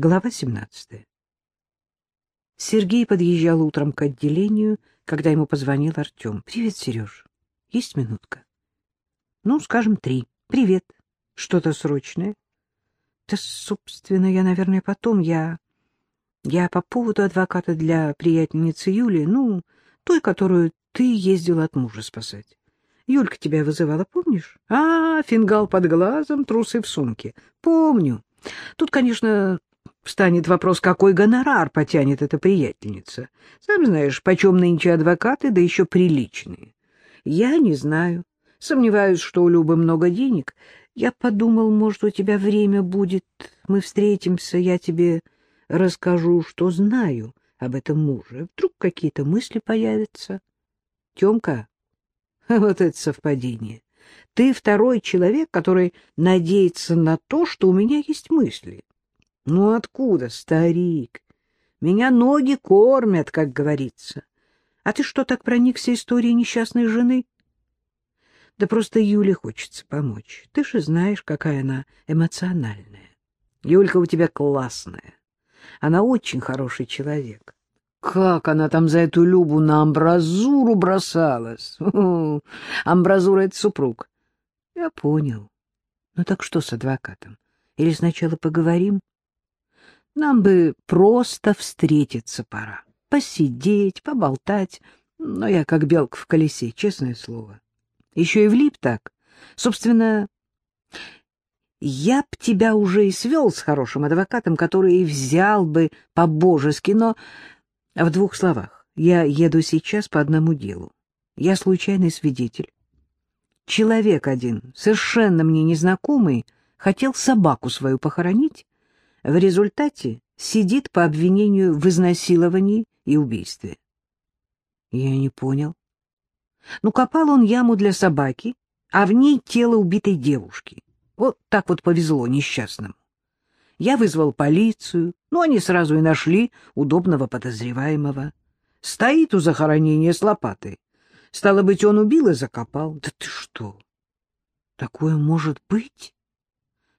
Глава 17. Сергей подъезжал утром к отделению, когда ему позвонил Артем. — Привет, Сереж. Есть минутка? — Ну, скажем, три. — Привет. Что-то срочное? — Да, собственно, я, наверное, потом. Я... Я по поводу адвоката для приятельницы Юли, ну, той, которую ты ездила от мужа спасать. Юлька тебя вызывала, помнишь? А, фингал под глазом, трусы в сумке. Помню. Тут, конечно, Встанет вопрос, какой гонорар потянет эта приятельница. Сам знаешь, почем нынче адвокаты, да еще приличные. Я не знаю. Сомневаюсь, что у Любы много денег. Я подумал, может, у тебя время будет, мы встретимся, я тебе расскажу, что знаю об этом муже. Вдруг какие-то мысли появятся. Темка, вот это совпадение. Ты второй человек, который надеется на то, что у меня есть мысли. Ну откуда, старик? Меня ноги кормят, как говорится. А ты что, так проникся историей несчастной жены? Да просто Юле хочется помочь. Ты же знаешь, какая она эмоциональная. Юлька у тебя классная. Она очень хороший человек. Как она там за эту Любу на амбразуру бросалась? Амбразура — это супруг. Я понял. Ну так что с адвокатом? Или сначала поговорим? Нам бы просто встретиться пора, посидеть, поболтать. Но я как белка в колесе, честное слово. Еще и влип так. Собственно, я б тебя уже и свел с хорошим адвокатом, который и взял бы по-божески, но в двух словах. Я еду сейчас по одному делу. Я случайный свидетель. Человек один, совершенно мне незнакомый, хотел собаку свою похоронить, в результате сидит по обвинению в изнасиловании и убийстве. Я не понял. Ну, копал он яму для собаки, а в ней тело убитой девушки. Вот так вот повезло несчастному. Я вызвал полицию, но они сразу и нашли удобного подозреваемого. Стоит у захоронения с лопатой. Стало быть, он убил и закопал. Да ты что? Такое может быть?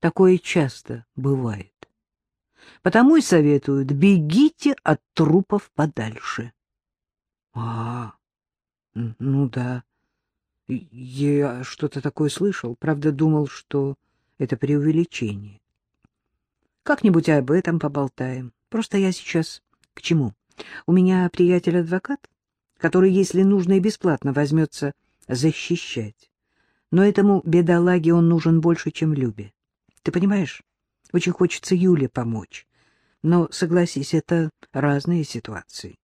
Такое часто бывает. Потому и советуют, бегите от трупов подальше. — А, ну да, я что-то такое слышал, правда, думал, что это преувеличение. Как-нибудь об этом поболтаем. Просто я сейчас к чему? У меня приятель-адвокат, который, если нужно и бесплатно, возьмется защищать. Но этому бедолаге он нужен больше, чем Любе. Ты понимаешь? Очень хочется Юле помочь. Но, согласись, это разные ситуации.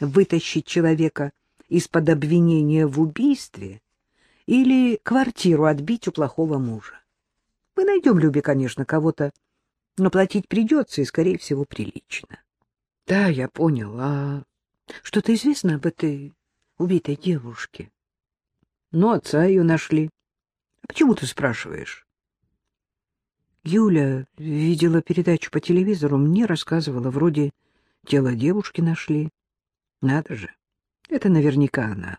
Вытащить человека из-под обвинения в убийстве или квартиру отбить у плохого мужа. Мы найдем Любе, конечно, кого-то, но платить придется и, скорее всего, прилично. Да, я понял. А что-то известно об этой убитой девушке? Ну, отца ее нашли. А почему ты спрашиваешь? Юля видела передачу по телевизору, мне рассказывала, вроде тело девушки нашли. Надо же, это наверняка она.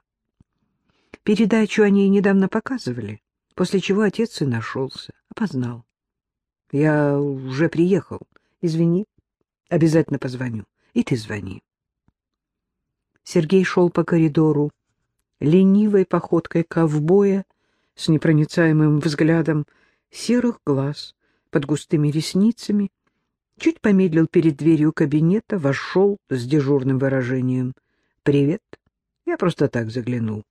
Передачу они недавно показывали, после чего отец и нашелся, опознал. Я уже приехал, извини, обязательно позвоню, и ты звони. Сергей шел по коридору, ленивой походкой ковбоя, с непроницаемым взглядом серых глаз, под густыми ресницами, чуть помедлил перед дверью кабинета, вошел с дежурным выражением «Привет, я просто так заглянул».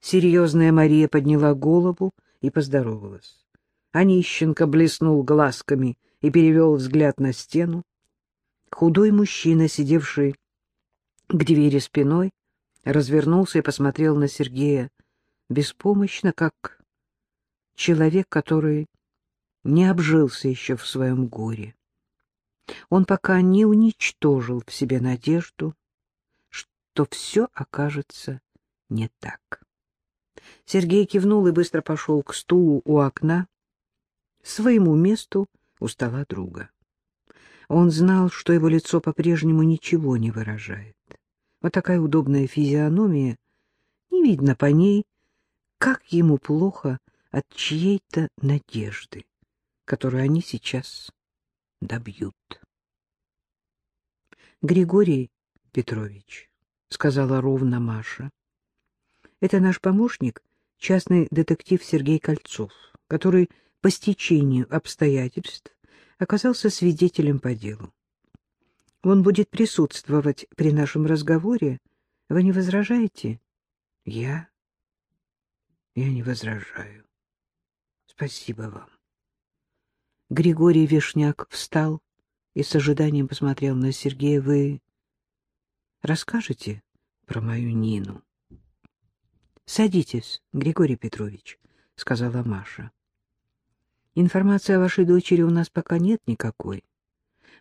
Серьезная Мария подняла голову и поздоровалась. Онищенко блеснул глазками и перевел взгляд на стену. Худой мужчина, сидевший к двери спиной, развернулся и посмотрел на Сергея беспомощно, как человек, который не обжился еще в своем горе. Он пока не уничтожил в себе надежду, что все окажется не так. Сергей кивнул и быстро пошел к стулу у окна, своему месту у стола друга. Он знал, что его лицо по-прежнему ничего не выражает. Вот такая удобная физиономия, не видно по ней, как ему плохо от чьей-то надежды которую они сейчас добьют. — Григорий Петрович, — сказала ровно Маша. — Это наш помощник, частный детектив Сергей Кольцов, который по стечению обстоятельств оказался свидетелем по делу. Он будет присутствовать при нашем разговоре. Вы не возражаете? Я? Я не возражаю. Спасибо вам. Григорий Вишняк встал и с ожиданием посмотрел на Сергея. Вы расскажете про мою Нину? Садитесь, Григорий Петрович, сказала Маша. Информации о вашей дочери у нас пока нет никакой.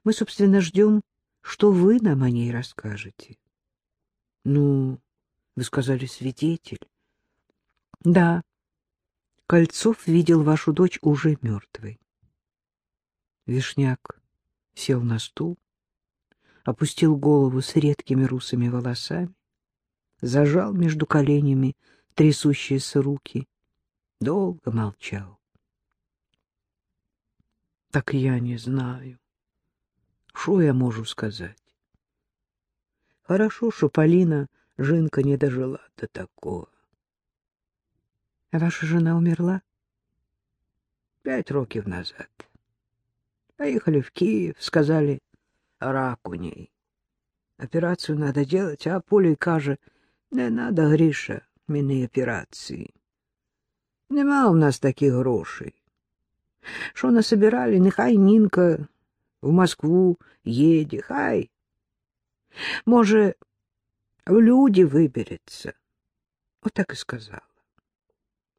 Мы, собственно, ждем, что вы нам о ней расскажете. Ну, вы сказали, свидетель. Да, Кольцов видел вашу дочь уже мертвой. Вишняк сел на стул, опустил голову с редкими русыми волосами, зажал между коленями трясущиеся руки, долго молчал. Так я не знаю. Что я могу сказать? Хорошо, что Полина Жинка не дожила до такого. А ваша жена умерла? Пять років назад. Поехали в Киев, сказали, рак у ней. Операцию надо делать, а Полей каже, не надо, Гриша, мені операції. Нема у нас таких грошей. Що насобирали, нехай Нінка в Москву їде, хай. Може, в люди вибереться. Отак і сказала.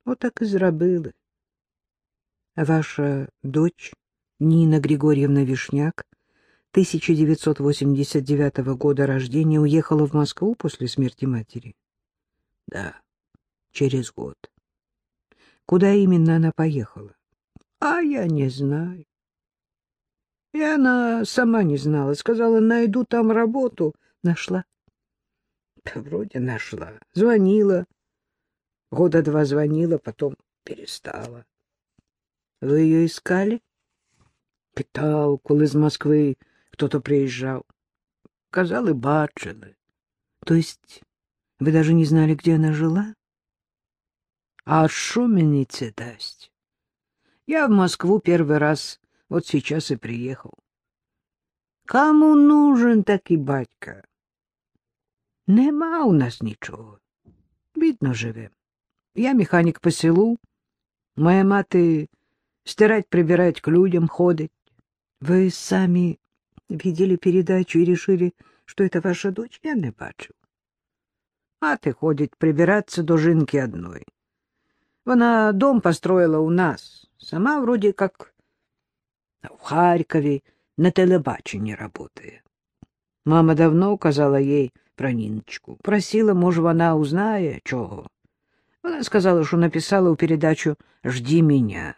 Отак і зробили. А ваша дочь Нина Григорьевна Вишняк 1989 года рождения уехала в Москву после смерти матери? Да, через год. Куда именно она поехала? А я не знаю. И она сама не знала. Сказала, найду там работу. Нашла. Да вроде нашла. Звонила. Года два звонила, потом перестала. Вы ее искали? Питал, коли з Москвы кто-то приезжал. Казали, бачили. То есть вы даже не знали, где она жила? А что мне це дасть? Я в Москву первый раз вот сейчас и приехал. Кому нужен такий батька? Нема у нас нічого. Бідно живем. Я механік по селу. Моя мати стирать, прибирать к людям ходить. Вы сами видели передачу и решили, что это ваша дочь? Я не бачив. Мати ходить прибираться до жінки одной. Вона дом построила у нас. Сама вроде как в Харькове на телебаченні работає. Мама давно указала їй про Ніночку. Просила, може, вона узнає чого. Вона сказала, що написала у передачу «Жди меня».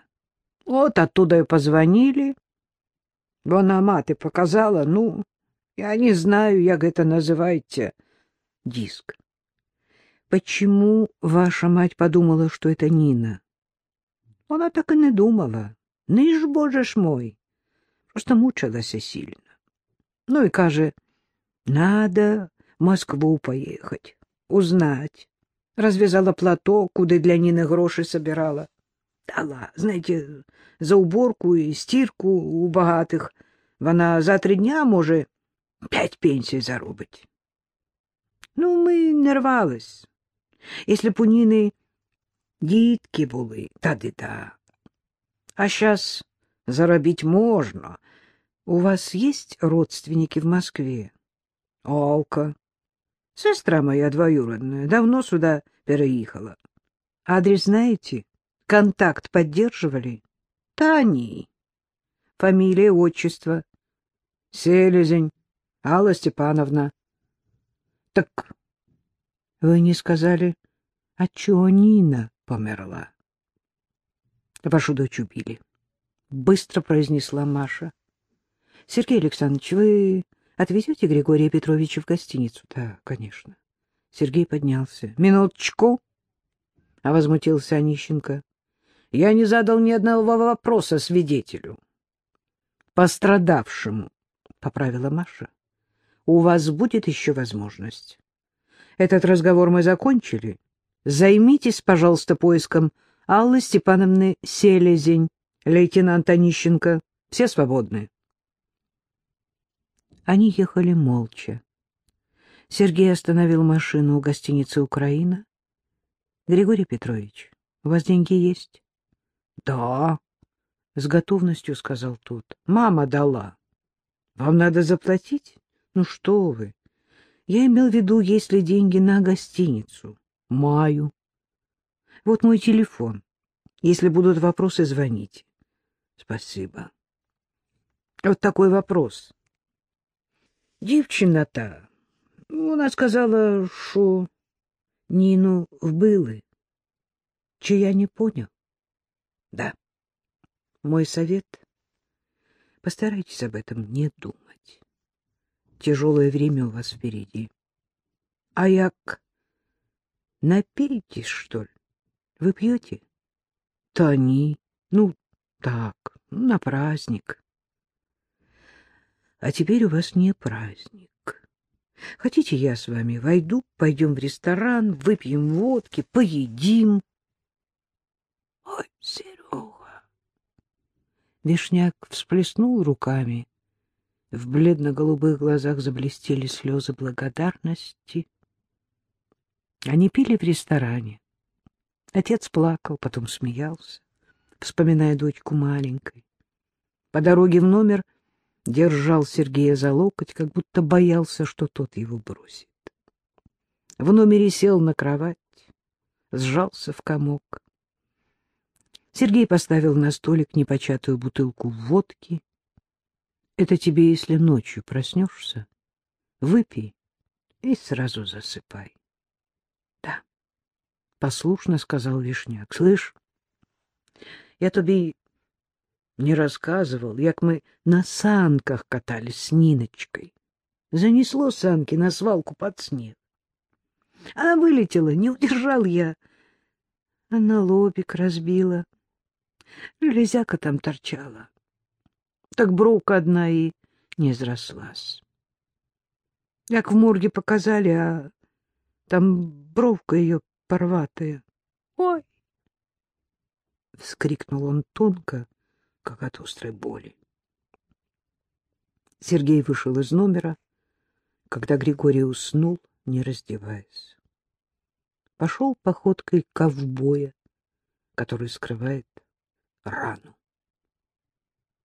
От оттуда и позвонили. Вона мати показала, ну, я не знаю, як это называете, диск. Почему ваша мать подумала, что это Нина? Вона так и не думала. Не ж, боже ж мой. Просто мучилася сильно. Ну и каже, надо в Москву поехать, узнать. Развязала платок, куда для Нины гроши собирала. Дала, знаете, за уборку и стирку у багатых. Вона за три дня може п'ять пенсій заробить. Ну, ми не рвались. Если б у Ніни дітки були, тады да. А сейчас заробить можно. У вас есть родственники в Москве? Алка. Сестра моя двоюродная давно сюда переехала. Адрес знаете? Контакт поддерживали? Тани. Фамилия, отчество. Селезень Алла Степановна. Так вы не сказали, отчего Нина померла? Вашу дочь убили. Быстро произнесла Маша. Сергей Александрович, вы отвезете Григория Петровича в гостиницу? Да, конечно. Сергей поднялся. Минуточку. А возмутился Онищенко. Я не задал ни одного вопроса свидетелю. Пострадавшему, — поправила Маша. у вас будет еще возможность. Этот разговор мы закончили. Займитесь, пожалуйста, поиском Аллы Степановны Селезень, лейтенант Онищенко. Все свободны. Они ехали молча. Сергей остановил машину у гостиницы «Украина». — Григорий Петрович, у вас деньги есть? — Да, — с готовностью сказал тот. — Мама дала. — Вам надо заплатить? Ну что вы. Я имел в виду, есть ли деньги на гостиницу. — Маю. — Вот мой телефон. Если будут вопросы, звоните. — Спасибо. Вот такой вопрос. Дівчина-то, вона сказала, що Ніну вбили. Чи я не понял? Да. Мой совет — постарайтесь об этом не думать. Тяжелое время у вас впереди. А як напейтесь, что ли? Вы пьете? Тони. Ну, так, на праздник. А теперь у вас не праздник. Хотите, я с вами войду, пойдем в ресторан, выпьем водки, поедим? Ой, Серега! Вишняк всплеснул руками. В бледно-голубых глазах заблестели слезы благодарности. Они пили в ресторане. Отец плакал, потом смеялся, вспоминая дочку маленькой. По дороге в номер — держал Сергея за локоть, как будто боялся, что тот его бросит. В номере сел на кровать, сжался в комок. Сергей поставил на столик непочатую бутылку водки. Это тебе, если ночью проснешься, выпей и сразу засыпай. — Да, — послушно сказал Вишняк. — Слышь, я тебе не рассказывал, як мы на санках катались с Ниночкой. Занесло санки на свалку под снег. Она вылетела, не удержал я. Она лобик разбила. Железяка там торчала. Так бровка одна и не взрослась. Як в морге показали, а там бровка ее порватая. Ой! — вскрикнул он тонко, как от острой боли. Сергей вышел из номера, когда Григорий уснул, не раздеваясь. Пошел походкой ковбоя, который скрывает рану.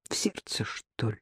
В сердце, что ли?